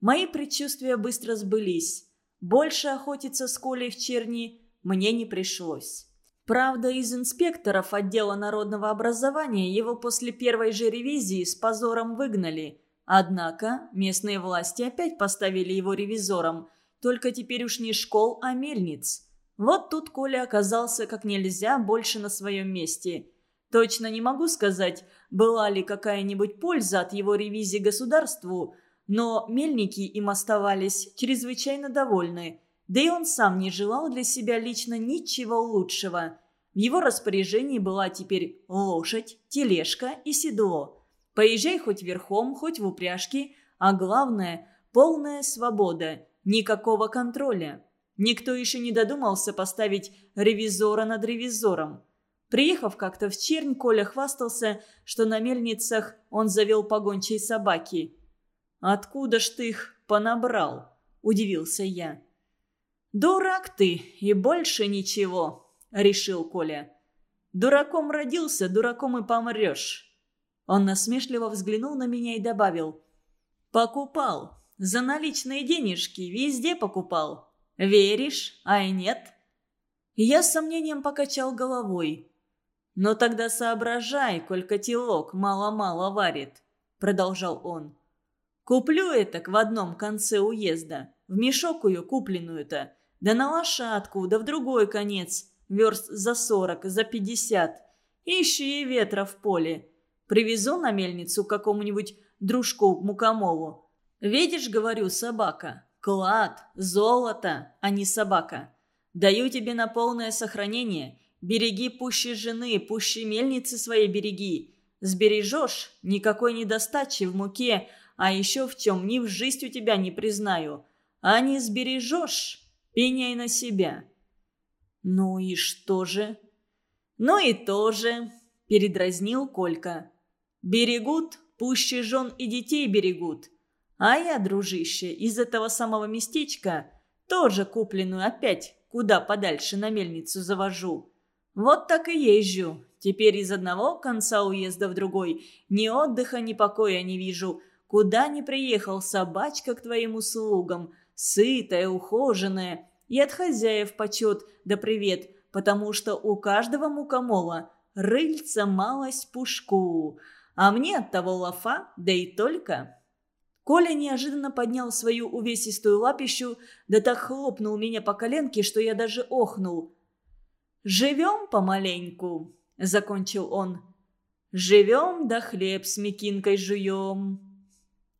Мои предчувствия быстро сбылись. Больше охотиться с Колей в черни мне не пришлось. Правда, из инспекторов отдела народного образования его после первой же ревизии с позором выгнали. Однако местные власти опять поставили его ревизором, только теперь уж не школ, а мельниц. Вот тут Коля оказался как нельзя больше на своем месте. Точно не могу сказать, была ли какая-нибудь польза от его ревизии государству, но мельники им оставались чрезвычайно довольны – да и он сам не желал для себя лично ничего лучшего. В его распоряжении была теперь лошадь, тележка и седло. Поезжай хоть верхом, хоть в упряжке, а главное – полная свобода, никакого контроля. Никто еще не додумался поставить ревизора над ревизором. Приехав как-то в Чернь, Коля хвастался, что на мельницах он завел погончей собаки. «Откуда ж ты их понабрал?» – удивился я. «Дурак ты, и больше ничего», — решил Коля. «Дураком родился, дураком и помрешь». Он насмешливо взглянул на меня и добавил. «Покупал. За наличные денежки везде покупал. Веришь, а и нет?» Я с сомнением покачал головой. «Но тогда соображай, коль котелок мало-мало варит», — продолжал он. «Куплю это в одном конце уезда, в мешок ее купленную-то, да на лошадку, да в другой конец, верст за сорок, за пятьдесят. Ищи ветра в поле. Привезу на мельницу какому-нибудь дружку мукомолу. Видишь, говорю, собака. Клад, золото, а не собака. Даю тебе на полное сохранение. Береги пуще жены, пуще мельницы своей береги. Сбережешь, никакой недостачи в муке, а еще в чем ни в жизнь у тебя не признаю. А не сбережешь, Пеняй на себя». «Ну и что же?» «Ну и то же», — передразнил Колька. «Берегут, пуще жен и детей берегут. А я, дружище, из этого самого местечка тоже купленную опять куда подальше на мельницу завожу. Вот так и езжу. Теперь из одного конца уезда в другой ни отдыха, ни покоя не вижу. Куда ни приехал собачка к твоим услугам, сытая, ухоженная, и от хозяев почет да привет, потому что у каждого мукомола рыльца малость пушку, а мне от того лафа, да и только. Коля неожиданно поднял свою увесистую лапищу, да так хлопнул меня по коленке, что я даже охнул. «Живем помаленьку», — закончил он. «Живем, да хлеб с мекинкой жуем».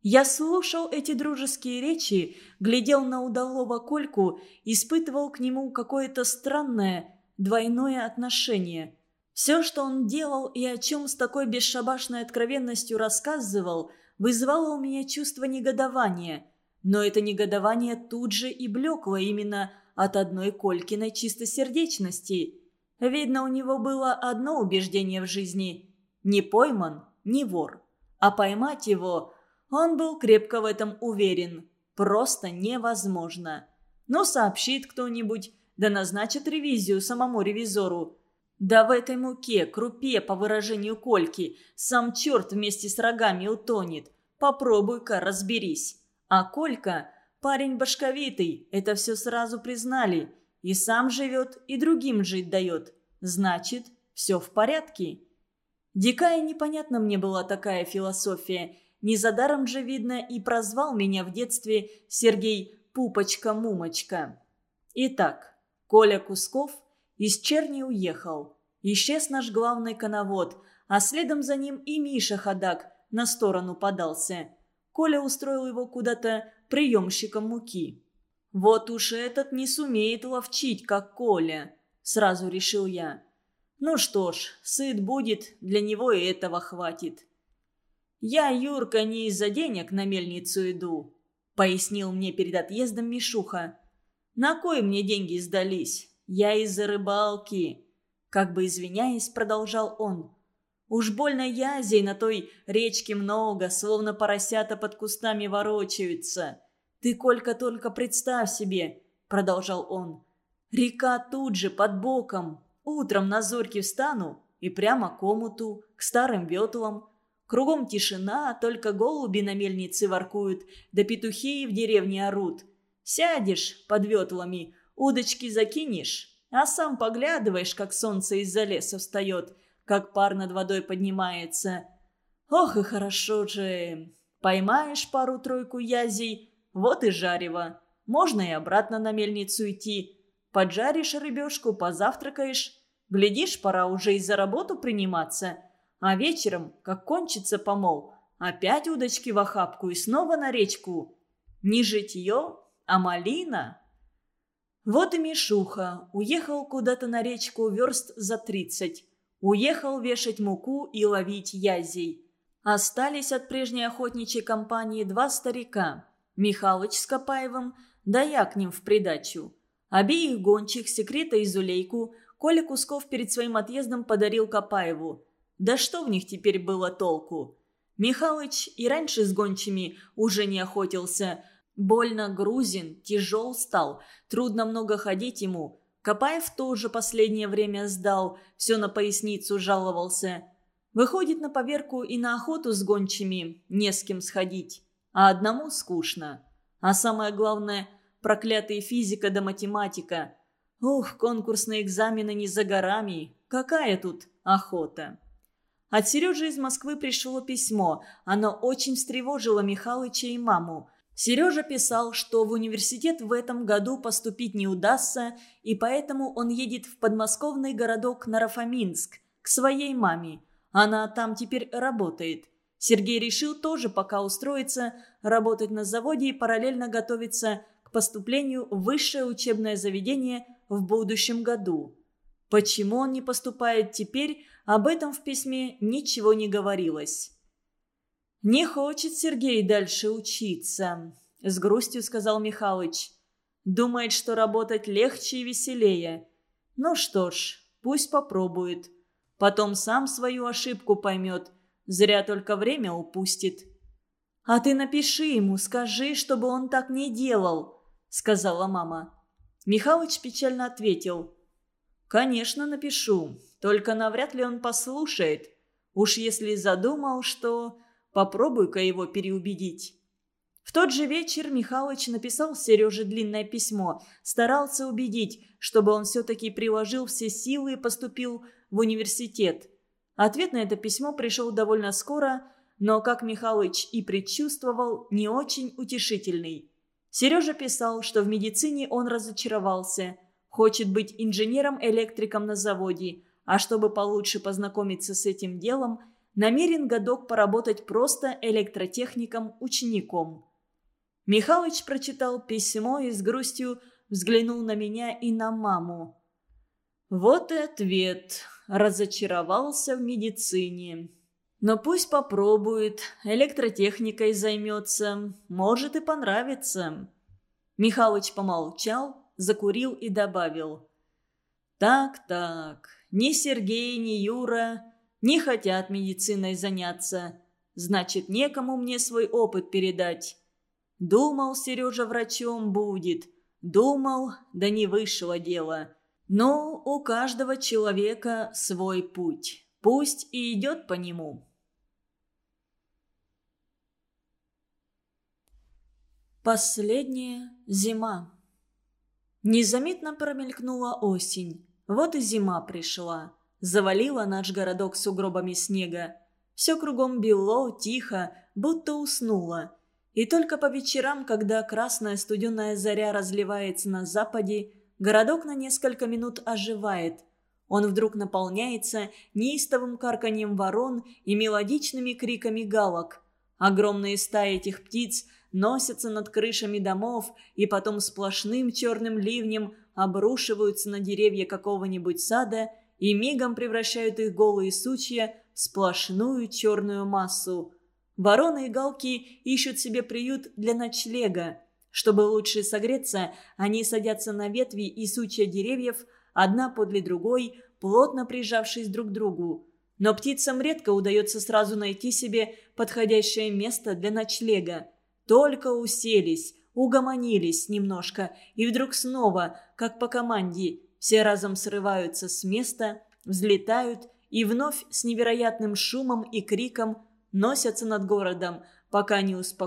Я слушал эти дружеские речи, глядел на удалого Кольку, испытывал к нему какое-то странное, двойное отношение. Все, что он делал и о чем с такой бесшабашной откровенностью рассказывал, вызывало у меня чувство негодования. Но это негодование тут же и блекло именно от одной Колькиной чистосердечности. Видно, у него было одно убеждение в жизни – не пойман, не вор. А поймать его – он был крепко в этом уверен. Просто невозможно. Но сообщит кто-нибудь, да назначит ревизию самому ревизору. Да в этой муке, крупе, по выражению Кольки, сам черт вместе с рогами утонет. Попробуй-ка, разберись. А Колька, парень башковитый, это все сразу признали. И сам живет, и другим жить дает. Значит, все в порядке. Дикая непонятна мне была такая философия. Не за даром же, видно, и прозвал меня в детстве Сергей Пупочка-Мумочка. Итак, Коля Кусков из Черни уехал. Исчез наш главный коновод, а следом за ним и Миша Ходак на сторону подался. Коля устроил его куда-то приемщиком муки. «Вот уж этот не сумеет ловчить, как Коля», — сразу решил я. «Ну что ж, сыт будет, для него и этого хватит». «Я, Юрка, не из-за денег на мельницу иду», — пояснил мне перед отъездом Мишуха. «На кой мне деньги сдались? Я из-за рыбалки». Как бы извиняясь, продолжал он. «Уж больно язей на той речке много, словно поросята под кустами ворочаются. Ты, Колька, только представь себе», — продолжал он. «Река тут же, под боком. Утром на зорьке встану и прямо к омуту, к старым ветлам. Кругом тишина, только голуби на мельнице воркуют, да петухи в деревне орут. Сядешь под ветлами, удочки закинешь, а сам поглядываешь, как солнце из-за леса встает, как пар над водой поднимается. Ох и хорошо же. Поймаешь пару-тройку язей, вот и жарево. Можно и обратно на мельницу идти. Поджаришь рыбешку, позавтракаешь. Глядишь, пора уже и за работу приниматься – а вечером, как кончится помол, опять удочки в охапку и снова на речку. Не житье, а малина. Вот и Мишуха уехал куда-то на речку верст за тридцать. Уехал вешать муку и ловить язей. Остались от прежней охотничьей компании два старика. Михалыч с Копаевым, да я к ним в придачу. Обеих гончих, секрета и Зулейку, Коля Кусков перед своим отъездом подарил Копаеву – да что в них теперь было толку? Михалыч и раньше с гончими уже не охотился. Больно грузин, тяжел стал, трудно много ходить ему. Копаев тоже последнее время сдал, все на поясницу жаловался. Выходит на поверку и на охоту с гончими не с кем сходить. А одному скучно. А самое главное, проклятые физика да математика. Ух, конкурсные экзамены не за горами. Какая тут охота? От Сережи из Москвы пришло письмо. Оно очень встревожило Михалыча и маму. Сережа писал, что в университет в этом году поступить не удастся, и поэтому он едет в подмосковный городок Нарафаминск, к своей маме. Она там теперь работает. Сергей решил тоже пока устроиться, работать на заводе и параллельно готовиться к поступлению в высшее учебное заведение в будущем году. Почему он не поступает теперь, об этом в письме ничего не говорилось. «Не хочет Сергей дальше учиться», — с грустью сказал Михалыч. «Думает, что работать легче и веселее. Ну что ж, пусть попробует. Потом сам свою ошибку поймет. Зря только время упустит». «А ты напиши ему, скажи, чтобы он так не делал», — сказала мама. Михалыч печально ответил. «Конечно, напишу. Только навряд ли он послушает. Уж если задумал, что... Попробуй-ка его переубедить. В тот же вечер Михалыч написал Сереже длинное письмо, старался убедить, чтобы он все-таки приложил все силы и поступил в университет. Ответ на это письмо пришел довольно скоро, но, как Михалыч и предчувствовал, не очень утешительный. Сережа писал, что в медицине он разочаровался, хочет быть инженером-электриком на заводе – а чтобы получше познакомиться с этим делом, намерен годок поработать просто электротехником-учеником. Михалыч прочитал письмо и с грустью взглянул на меня и на маму. Вот и ответ. Разочаровался в медицине. Но пусть попробует, электротехникой займется, может и понравится. Михалыч помолчал, закурил и добавил. «Так-так, ни Сергей, ни Юра не хотят медициной заняться. Значит, некому мне свой опыт передать. Думал, Сережа врачом будет. Думал, да не вышло дело. Но у каждого человека свой путь. Пусть и идет по нему. Последняя зима. Незаметно промелькнула осень. Вот и зима пришла. Завалила наш городок сугробами снега. Все кругом бело, тихо, будто уснуло. И только по вечерам, когда красная студеная заря разливается на западе, городок на несколько минут оживает. Он вдруг наполняется неистовым карканьем ворон и мелодичными криками галок. Огромные стаи этих птиц носятся над крышами домов и потом сплошным черным ливнем обрушиваются на деревья какого-нибудь сада и мигом превращают их голые сучья в сплошную черную массу. Вороны и галки ищут себе приют для ночлега. Чтобы лучше согреться, они садятся на ветви и сучья деревьев, одна подле другой, плотно прижавшись друг к другу. Но птицам редко удается сразу найти себе подходящее место для ночлега. Только уселись, угомонились немножко, и вдруг снова, как по команде, все разом срываются с места, взлетают и вновь с невероятным шумом и криком носятся над городом, пока не успокоятся